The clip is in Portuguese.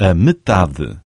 a metade.